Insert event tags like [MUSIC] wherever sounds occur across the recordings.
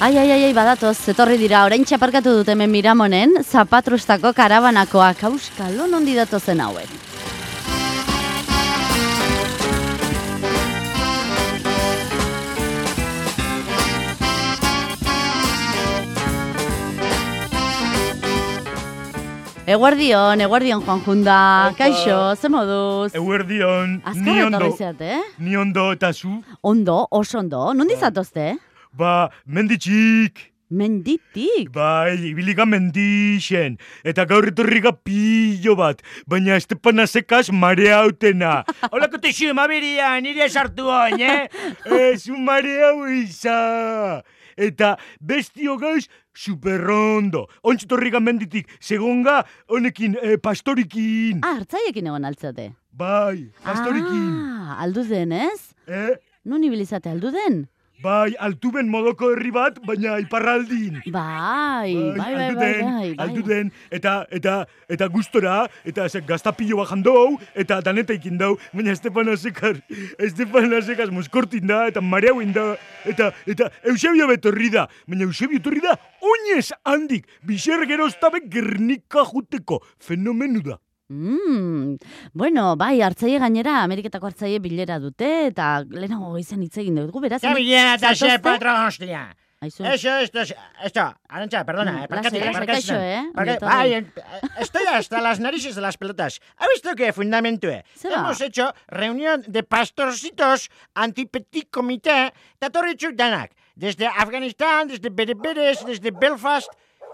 Ai, ai, ai, badatoz, etorri dira, orain txaparkatu dut hemen miramonen, zapatrustako karabanakoak, auskalo nondi datozen hauek. Eguardion, eguardion Juan Junda, Opa. kaixo, ze moduz? Eguerdion, ni ondo, zeate, eh? ni ondo eta zu, Ondo, oso ondo, nondi Bai. zatozte? Ba, menditxik, Menditik. bai, ibiliga mendixen, eta gaur etorriga pillo bat, baina Estepana sekaz marea hautena. [LAUGHS] Holako texu, mabiria, nire sartu oin, eh? [LAUGHS] Ez, marea huiza. Eta bestio gauz, superrondo. Ontsi torriga menditik, segonga, honekin, eh, pastorikin. Ah, hartzaiekin egon altzate. Bai, pastorikin. Ah, aldu den, ez? Eh? Nun ibilizate aldu den? Bai, altuben modoko herri bat, baina iparraldin. Bai, bai, bai, bai, bai, bai. alduden, eta, eta, eta gustora, eta ze, gaztapillo bajan dou, eta danetaikin dau, baina Estepana Sekar, Estepana Sekaz moskortin da, eta mareauin da, eta, eta Eusebio betorri da, baina Eusebio torri da, oinez handik, biser geroztabe gernika juteko, fenomenu da. Mm, bueno, bai, hartzaile gainera, Ameriketako hartzaile bilera dute, eta lehenago izan hitz egin dugu, beraz. Ya viene a zatozte? patrón, hostia. Aizu. Eso, esto, es- esto, Arancha, perdona, Mm, eh, lasai, parcate. kaixo, eh, etorri. Ay, eh, estoy hasta las narices de las pelotas. ¿Ha visto qué fundamento eh? Se va. Hemos hecho reunión de pastorcitos anti-petit comité tatorrichuk danak. Desde Afganistán, desde Bereberes, desde Belfast.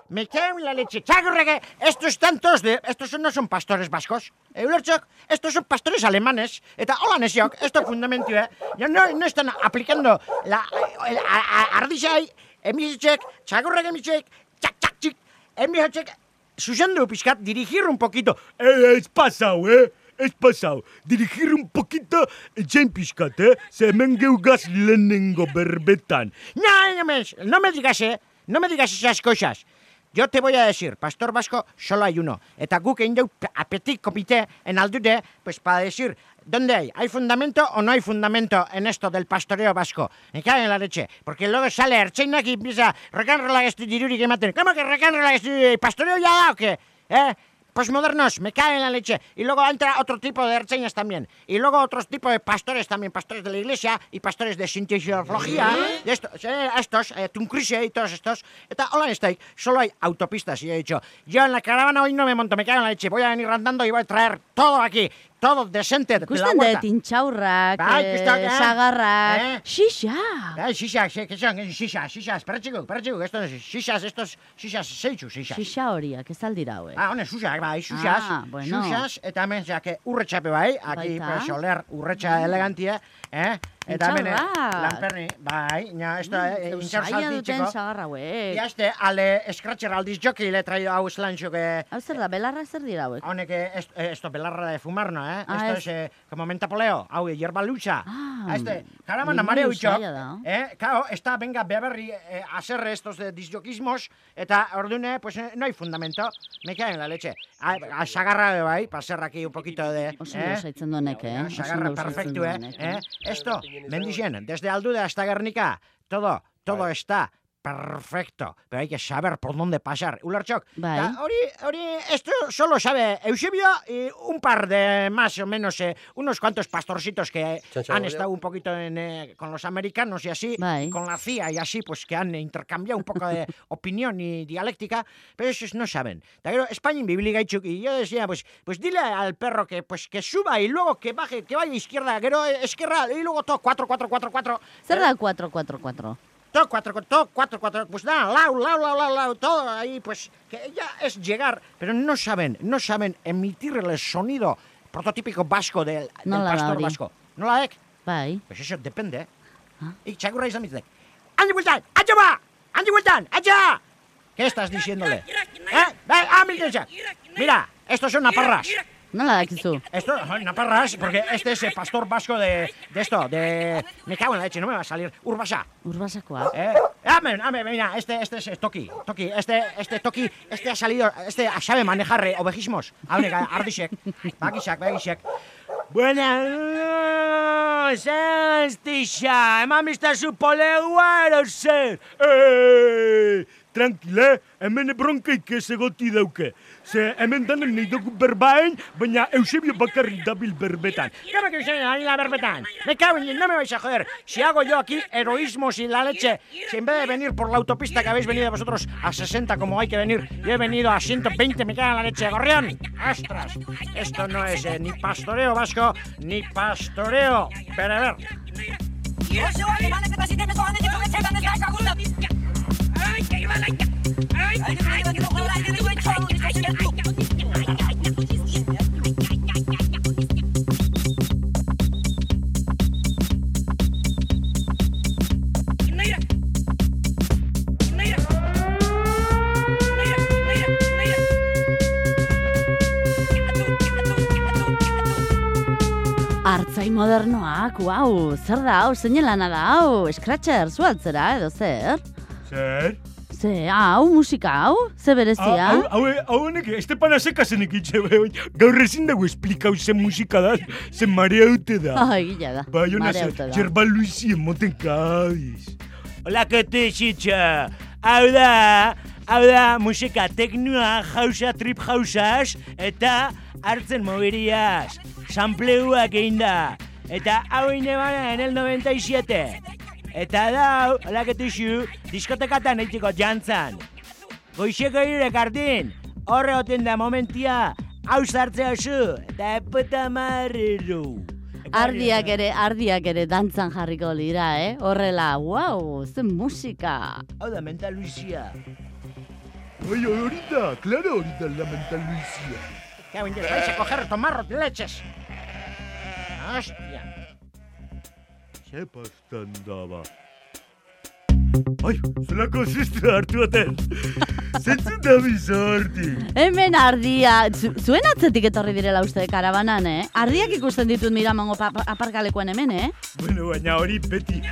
Me cago en la leche. Chagurrege, estos están todos de... Estos no son pastores vascos. Eulerchok, estos son pastores alemanes. Eta hola nesiok, esto fundamento, eh? Ya no, no están aplicando la... el- a- a- Ardixai, emichek, chagurrege emichek, txak, txak, txik, emichek, Susandu pixkat, dirigir un poquito. Eh, es pasau, eh? Es pasau. Dirigir un poquito etxain pixkat, eh? Ze hemen geugaz lehenengo berbetan. No, no me, no me digas, eh, no me digas esas cosas. Yo te voy a decir, Pastor Vasco solo hay uno. Eta guk egin deu a petit comité en aldude, pues para decir, ¿dónde hay? ¿Hay fundamento o no hay fundamento en esto del pastoreo vasco? Me cae en la leche. Porque luego sale Ercheinak y empieza, recanrola esto diruri que maten. ¿Cómo que recanrola esto pastoreo ya da o qué? ¿Eh? Postmodernos, me cae en la leche. Y luego entra otro tipo de ercheñas también. Y luego otros tipos de pastores también, pastores de la iglesia y pastores de sintesiología. De estos, eh, estos eh, y todos estos. Hola, steak, solo hay autopistas. Y he dicho, yo en la caravana hoy no me monto, me cago en la leche. Voy a venir andando y voy a traer todo aquí. Todo decente de la Ikusten dut intxaurrak, Bai, eh, ikusten, eh? sagarrak, Eh? xixa. Shisha, ¿qué son? Shisha, shisha, espera chico, espera chico, estos shishas, seichu, shishas. Xixa horiak, ez aldira hauek. Ah, hone, susak, bai, susas, Ah, bueno. susas, eta hemen, urretxape bai, aquí, Baita. pues, oler, urretxa elegantia, eh? Eta hemen, eh, lanperni, bai, ja, esto, eh, Zeu intxaur zaila duten hauek. Y este, ale, scratcher aldiz joki le he traído hau eslanxo, que, Hau zer da, belarra zer dira hauek? Honek, eh, est- eh, esto, belarra de fumar, ¿no, eh? Ah, esto es- eh, como mentapoleo, hau, hierba lucha. Ah, este, caramana liburu mareo itxo, zaila da. eh? Claro, esta, venga, beberri, eh, hacerre estos de disjoquismos, eta ordune, pues, eh, no hay fundamento, me cae en la leche. Ah, ah, sagarra, bai, aquí un poquito de... Oso eh? ondo osaitzen duenek, eh? Sagarra eh? duenek, eh? Esto, bendixen, desde Aldude hasta Guernica, todo, todo está perfecto, pero hay que saber por dónde pasar. Hori, esto solo sabe Eusebio y un par de más o menos, eh, unos cuantos pastorcitos que han estado un poquito en, eh, con los americanos y así, y con la CIA y así, pues que han intercambiado un poco de [LAUGHS] opinión y dialéctica, pero esos no saben. España en Biblia y yo decía, pues, pues dile al perro que, pues, que suba y luego que baje, que vaya izquierda, gero eh, izquierda, y luego todo 4, 4, 4, 4. Zer da 444? Todo cuatro, todo cuatro, cuatro, pues nada, lau, lau, lau, lau, lau, todo ahí, pues que ya es llegar, pero no saben, no saben emitir el sonido prototípico vasco del, del Nola da pastor vasco. ¿No la ek? Bai. Pues eso depende, ¿eh? Ah. Y txakurra izan mitzek. ¡Andi vueltan! ¡Allá va! ¡Andi vueltan! ¡Allá! ¿Qué estás diciéndole? ¿Eh? Ve, ah, mira, mira, estos son naparras. Nola dakizu? Esto, naparras, porque este es el pastor vasco de, de esto, de... Me cago en la leche, no me va a salir. Urbasa. Urbasakoa. Eh, amen, amen, mira, este, este es Toki, Toki, este, este Toki, este ha salido, este sabe manejar eh, ovejismos, haunek, ardixek, bakixak, bakixek. Buena, zaztixa, eman biztazu polegua ero zer. Ei, tranquile, hemen bronkaik ez egoti dauke. Ze hemen danen nahi dugu berbain, baina Eusebio bakarrik dabil berbetan. ¿Cómo que usted ahí la berbetan? Me cago en no me vais a joder. Si hago yo aquí heroísmos y la leche, si en vez de venir por la autopista que habéis venido vosotros a 60 como hay que venir, yo he venido a 120, me cago en la leche. Gorrión, astras. Esto no es eh, ni pastoreo vasco, ni pastoreo. Pero a ver, modernoak, wow, zer da hau, zein lana da hau, Scratcher, zu altzera edo zer? Zer? Ze, hau, musika hau, ze berezia? Hau, hau, hau honek, Estepana sekazenek itxe, bai, gaur ezin dago esplikau zen musika da, zen mareaute da. Ai, gila da, Bai, hona zen, mareauta da. Txerba Luisi emoten kadiz. Hola, kote xitxa. Hau da, hau da, musika teknoa, jausa, trip jausas, eta hartzen mobiriaz. Sampleuak egin da. Eta hau inebana en el 97. Eta da, hola, kote xu, diskotekatan eitiko jantzan. Goixeko irek ardin, horre oten da momentia, hau sartzea zu, eta puta marrero. Ardiak ere, ardiak ere dantzan jarriko dira, eh? Horrela, wow, zen musika. Hau da, mental Luisia. Bai, hori da, klaro hori da la mental Luisia. Que vais a coger tomarros de leches. Hostia. Ze pastan daba. Ai, zelako zestra hartu aten. Zentzun da bizarti. Hemen ardia, zu, zuen atzetik etorri direla uste karabanan, eh? Ardiak ikusten ditut pa- aparkalekuan hemen, eh? Bueno, baina hori beti,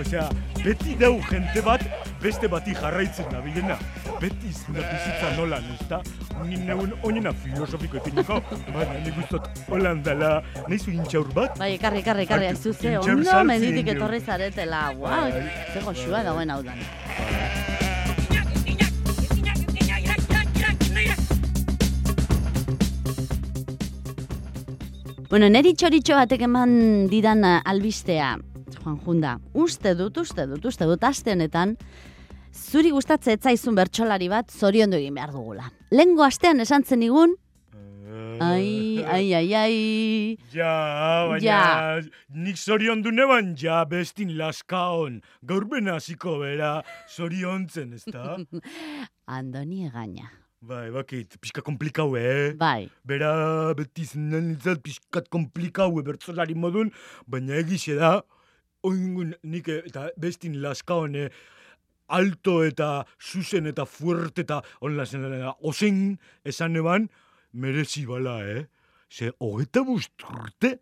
osea, beti dau jente bat beste bati jarraitzen da bilena. Beti zuna bizitza nolan, ezta? Ni neuen onena filosofiko epineko, baina nik ustot holan dela, nahi zu intxaur bat? Bai, ekarri, ekarri, ekarri, ez ze, intxaur ondo menditik jo. etorri zaretela, wow, Bai. ze goxua dagoen hau dan. Bueno, neri txoritxo batek eman didan albistea, Juan Junda, uste dut, uste dut, uste dut, aste honetan, zuri gustatze etzaizun bertsolari bat zoriondu egin behar dugula. Lengo astean esan zenigun, ai, ai, ai, ai, Ja, baina Ja. nik zorion du neban ja bestin laskaon. Gaur bena hasiko bera zoriontzen, ezta? [LAUGHS] Andoni egaina. bai, bakit, pixka komplikau, eh? Bai, Bera beti zenen nintzat pixkat komplikau bertzolari modun, baina egixe da, oingun nik eh, eta bestin laskaone alto eta zuzen eta fuerte eta eh, ozen esan eban, merezi bala, eh? Ze hogeta bust urte,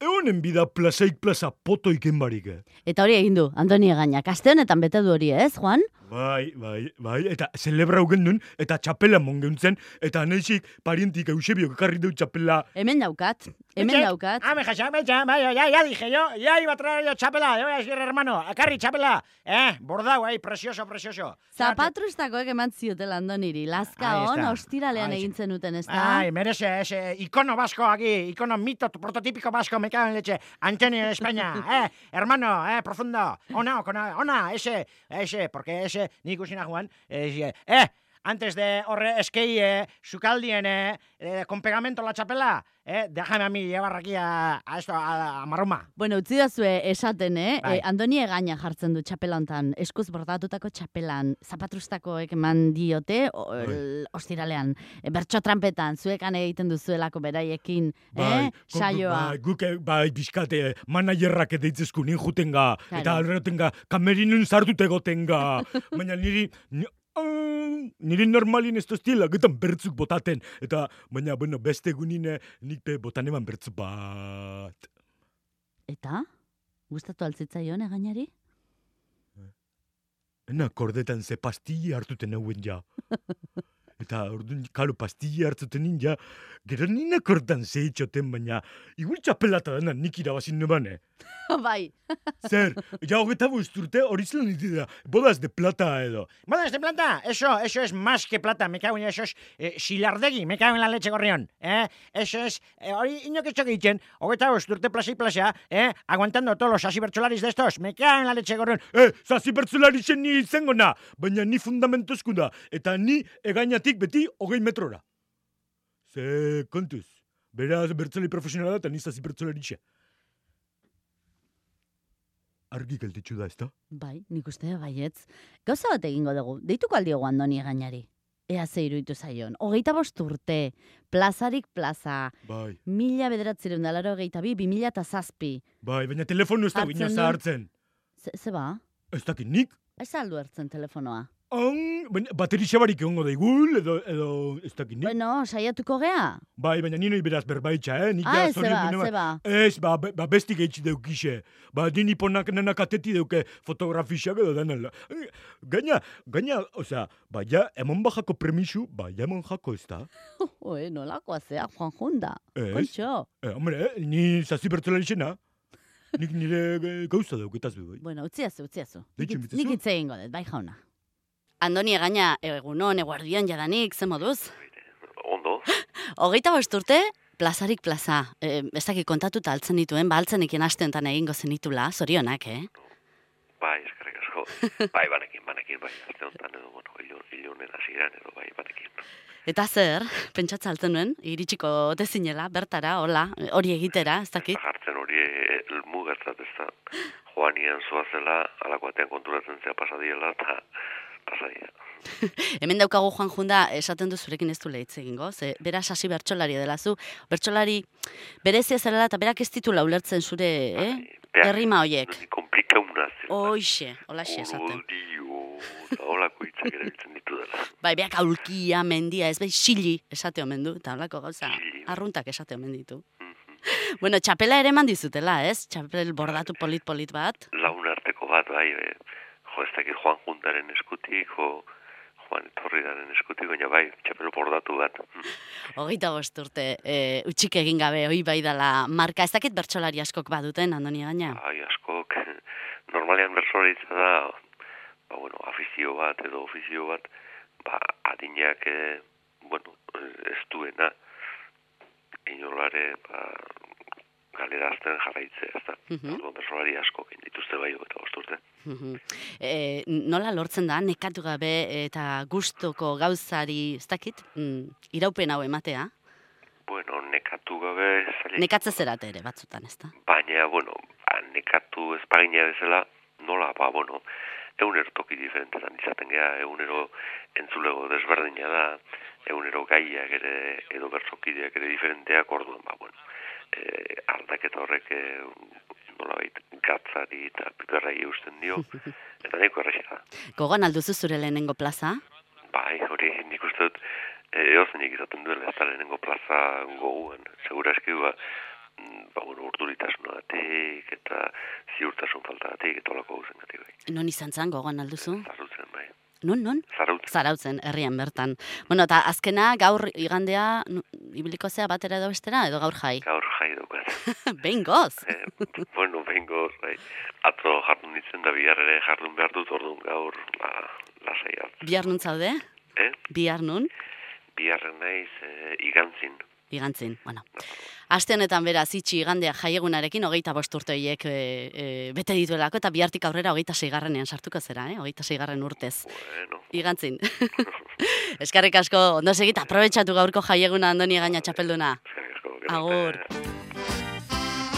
egonen bida plazaik plaza poto iken barik, eh? eta hori egin du, Andoni egaina. Kaste honetan bete du hori, ez, Juan? Bai, bai, bai, eta zelebrau gendun, eta txapela mongeuntzen, eta neixik parientik Eusebio ekarri du txapela Hemen daukat, hemen Che, daukat. Ah, me jasa, me jasa, vaya, ya, ya dije yo, ya iba a traer yo chapela, ya voy a decir, hermano, acarri chapela, eh, bordau, eh, precioso, precioso. Zapatrustakoek eman ziotela Andoniri, lazka está. ostiralean egin zenuten, ez da? Ay, merece ese icono vasco aquí, icono mito, prototípico vasco, me cago en leche. Antonio de España, [LAUGHS] eh, hermano, eh, profundo. Ona, ona, ona, ese, ese, porque ese, ni kusina Juan, eh, eh, antes de horre eskei, eh, sukaldien, eh, eh, con pegamento la chapela, eh, déjame a mí llevar aquí a, a esto, a, a Marruma. Bueno, utzi dazue esaten, eh? Bai. Eh, Andoni egaina jartzen du hontan, eskuz bordatutako txapelan, zapatrustakoek eman diote, Bai. ostiralean, e, bertso trampetan, zuekan egiten duzuelako beraiekin, Bai, eh? Saioa. Bai, guk, eh, bai, bizkate, manajerrak edeitzezku nin jutenga, Claro. eta alretenga, kamerinun sartut egotenga. [LAUGHS] Baina niri, ni, niri normalin ez toztiela, getan bertzuk botaten. Eta, baina, bueno, beste egunine, nik be botan eman bertzu bat. Eta? Gustatu altzitzaion egainari? Ena kordetan ze pastille hartuten hauen ja. [LAUGHS] Eta orduan, kalo, pastilla hartzuten ninja, gero nina kortan zehitxoten, baina, igual txapelata dena nik irabazin nuban, eh? [LAUGHS] bai. Zer, ja hogeita urte hori zelan niti da, bodas de plata edo. ¿Bodas de plata? Eso, eso es más que plata. Me cago en eso es eh, xilardegi, me cago en la leche gorrión. ¿eh? Eso es, eh, hori inok etxok egiten, hogeita urte plaza y plaza, ¿eh? aguantando todos los así bertsolariz de estos. Me cago en la leche gorrión. Eh, zazi bertzulari zen ni izango na, baina ni fundamentuzku da, eta ni egainatik beti hogei metrora. Ze kontuz, beraz bertzulari profesionala eta ni zazi bertzulari xe. Argi gelditzu da, ezta? Bai, nik uste baietz. Gauza bat egingo dugu, deituko aldiogu andoni gainari. Ea ze iruditu zaion. Hogeita bost urte, plazarik plaza, Bai, mila bederatzireun da laro hogeita bi, bi mila eta zazpi. bai, baina telefonu ez da Hartzen gina du. zahartzen. Ze, ze ba? Ez dakit nik? Ez aldu hartzen telefonoa. Baina bateri xabarik egongo da igul, edo, edo ez dakit nik? Bueno, saiatuko gea? Bai, baina nino beraz berbaitxa, eh? Nik Ah, ja ez ze ba, zoriondu ze ba. Ez, ba, ba besti gehitzi deukixe. Ba, dini ponak nanak ateti deuke fotografisak edo denela. Gaina, gaina, osea, baina, emon bajako premisu, baina emon jako ez da. [LAUGHS] Oe, nolakoa zea, Juan Junda. Ez? Kontxo. Eh, hombre, eh, ni zazi bertzola izena. Nik nire eh, gauza dauketaz du, bai. Bueno, utziazu, utziazu. Nik, nik hitz egingo dut, bai jauna. Andoni egaina, egunon, eguardian jadanik, ze moduz? Ondo, [GASPS] Hogeita bost urte, plazarik plaza. E, ez dakit kontatuta altzen dituen, ba altzen ikin astentan egingo zenitula, zorionak, eh? bai, eskerrik asko. [LAUGHS] Bai, banekin, banekin, bai, azte honetan edo, bueno, ilun, ilunen hasieran edo, bai, banekin. Eta zer, pentsatza altzen nuen, iritsiko ote zinela, bertara, hola, hori egitera, ez dakit? Jartzen hori eh, elmu gertzat ez da. Joanian zoazela, alako batean konturatzen zea pasadiela, eta. [LAUGHS] Hemen daukagu Juan Junda, esaten du zurekin ez du hitz egingo, ze beraz hasi bertsolari dela zu, bertsolari berezia zela eta berak ez ditula ulertzen zure, eh? Bai, Errima hoiek. Komplikauna zela. Hoixe, holaxe esaten. Holako hitzak erabiltzen ditu dela. [LAUGHS] Bai, beak aulkia, mendia, ez bai, xili esate omen du, eta holako gauza, Xili. arruntak esate omen ditu. Mhm. Bueno, txapela ere eman dizutela, ez? Txapel bordatu polit-polit bat. Laun arteko bat, bai, e, jo, ez dakit Juan Juntaren eskutik, jo, Juan Etorridaren eskutik, baina bai, txapelo bordatu bat. [LAUGHS] Hogeita bost urte, e, utxik egin gabe, hoi bai dala marka. Ez dakit bertsolari askok baduten, andoni gaina. Bai, askok, [LAUGHS] normalean bersoritza da, ba, bueno, afizio bat edo ofizio bat, ba, adinak, e, bueno, eh, ez duena, inolare, ba, galerazten jarraitzea, ez da. Mhm. Orduan bersolari asko egin dituzte bai, eta bosturte. Mhm. e, nola lortzen da, nekatu gabe eta gustoko gauzari, ez dakit, mm, iraupen hau ematea? Bueno, nekatu gabe, zaila. Nekatze zerate ere, batzutan, ez da? Baina, bueno, ba, nekatu ezpagina bezala, nola, ba, bueno, egunero toki diferentetan izaten gea, egunero entzulego desberdina da, egunero gaiak ere, edo bertzokideak ere diferenteak, orduan, ba, bueno, e, aldaketa horrek e, nola gatzari eta piperrai eusten dio, [LAUGHS] eta nahiko errexea da. Gogoan alduzu zure lehenengo plaza? Bai, hori nik uste dut, e, eozenik izaten duela ez da lehenengo plaza goguan, segura eski ba, mm, ba, bueno, urduritasunatik eta ziurtasun faltatik eta olako gauzen gati bai. Non izan zan, gogoan alduzu? Zarautzen, bai. Non, non? Zarautzen. Zarautzen, herrian bertan. Bueno, eta azkena, gaur igandea, ibiliko zea batera edo bestera, edo gaur jai? Gaur jai daukat. [LAUGHS] Behin goz! e, bueno, bengo, bai. Atzo jardun ditzen da bihar ere jardun behar dut, orduan gaur, ba, lasai hartz. Bihar nun zaude? Eh? Bihar nun? Bihar naiz e, igantzin. Igantzin, bueno. Aste honetan beraz, itxi igandea jaiegunarekin, hogeita bost urte horiek e, e, bete dituelako, eta bihartik aurrera hogeita seigarrenean sartuko zera, eh? hogeita seigarren urtez. Bueno, Igantzin. [LAUGHS] Eskarrik asko, ondo segit, aprobetsatu gaurko jaieguna andoni gaina txapelduna. Agur.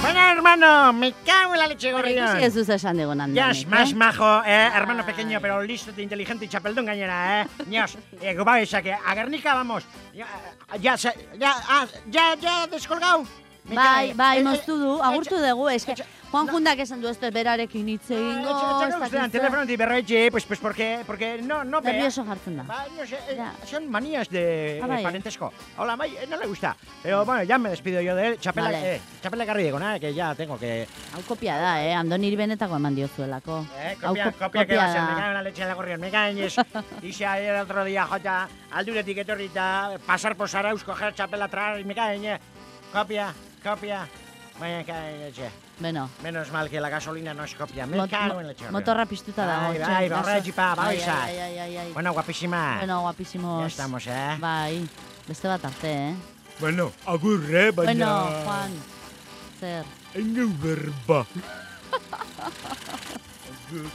Bueno, hermano, me cago en la leche gorrión. Ez duz esan digun andoni. Ya es más majo, eh, hermano pequeño, pero listo, inteligente y chapeldón gainera, eh. Nios, [LAUGHS] eh, guba que a Guernica vamos. Ya, ya, ya, ah, ya, ya, descolgado. Me Bai, bai, Eh, eh, moztu du, agurtu dugu, eske, Juan Jundak esan du ez dut berarekin hitz egingo, ez Txaka dakit zer. telefonotik berroetxe, pues, pues, porque, porque no, no vea. Nervioso jartzen da. No sé, eh, son manías de Ah, bai, eh, eh. parentesco. Hola, May, eh, no le gusta. Pero bueno, ya me despido yo de él. Chapela, Vale. eh, chapela garri egona, que ya tengo que... Hau kopia da, eh? Andoni benetako eman diozuelako. Eh, Hau copia, ko- copia, que va me cae en la leche de la corrión, me cae en eso. Y si ayer el otro día, jota, alduretik etorrita, pasar por Saraus, coger chapela atrás, me cae en Copia, en leche. Beno, Menos mal que la gasolina no es copia. Me mot- cago en leche. motorra piztuta dago. Bai, txo, bai, lazo. borratxipa, bai, Ai, za. ai, ai, ai, ai. Bueno, guapísima. Bueno, guapísimos. Ya estamos, eh. Bai, beste bat arte, eh? Bueno, agur, eh, baina... Bueno, Juan, zer? Engeu berba. [LAUGHS] Agur.